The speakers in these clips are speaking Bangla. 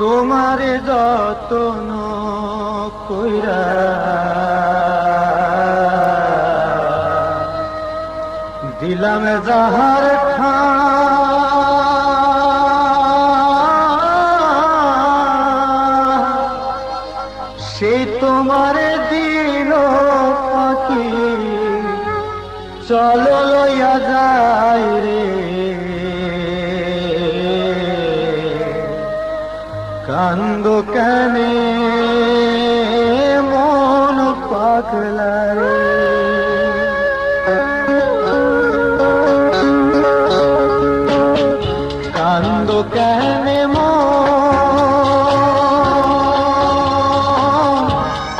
তোমারে যতন কইরা। দিলাম যাহার সে তোমারে দিল পাখি। চলো লইয়া যায় রে কান্দ কানে মন পাগলা রে। কান্দ কানে মন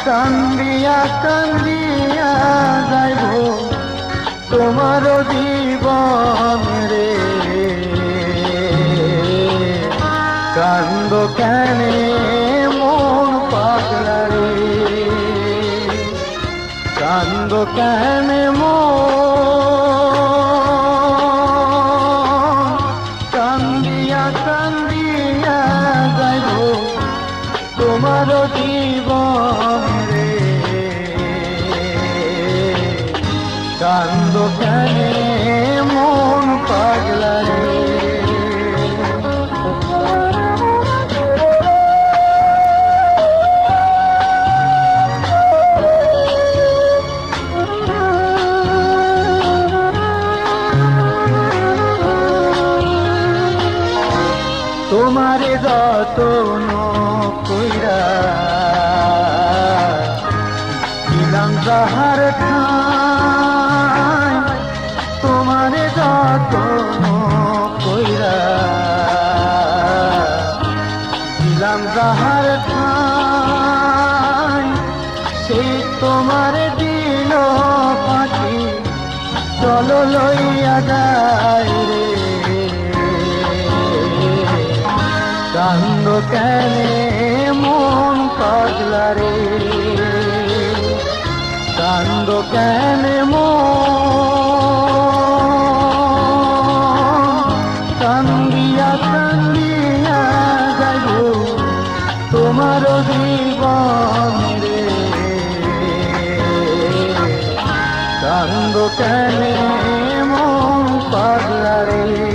কান্দিয়া কান্দিয়া যাইব। তোমার জীবন কান্দ কেনে, মন পাগলা রে। কান্দ কেনে, মন কান্দিয়া কান্দিয়া যাইব তোমার জীবন কান্দ কেনে যতন কইরা। দিলাম যাহার ঠাই, তোমারে যতন কইরা। দিলাম যাহার ঠাই, সেই তোমার দিল পাখি। চলো লইয়া যায় কান্দ কেনে মন পাগলা রে। কান্দ কেনে মন। কান্দিয়া কান্দিয়া যাইব তোমার জীবন রে। কান্দ কেনে মন পাগলা রে।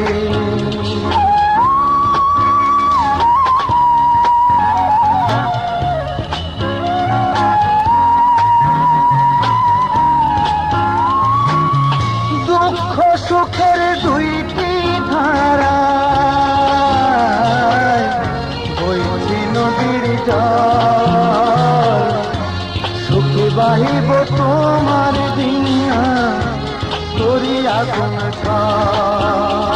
দুঃখ সুখের দুইটি ধারা। বইছি নদীর জল। সুখী বাহিব তোমার দিনিয়া তোরি আগুন দুঃখ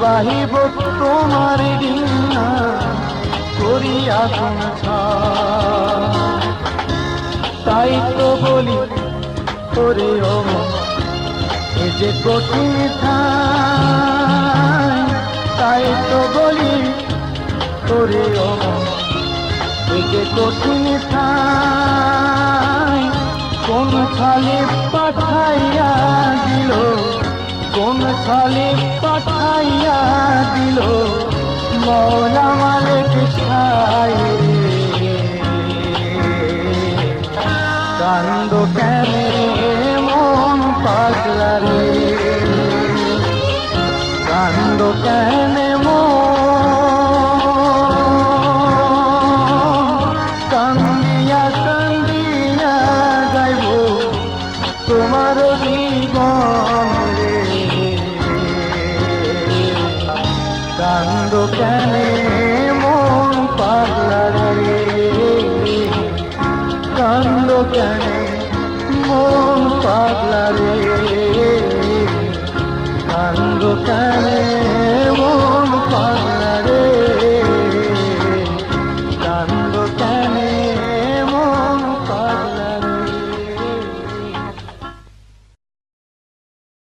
বাহিব তোমার ডিনা করিয়া তাই তো বলি ওরে ও এ যে কঠিন তাই তো বলি ওরে ও এ যে কঠিন কোন খালে পাঠাইয়া দিল খালে পাঠাইয়া দিল মৌলা মালিক ছাই। কান্দ কেন মন পাগলারে কান্দ কেনে কান্দ কেনে মন পাগলা রে কান্দ কেনে মন পাগলা রে কান্দ কেনে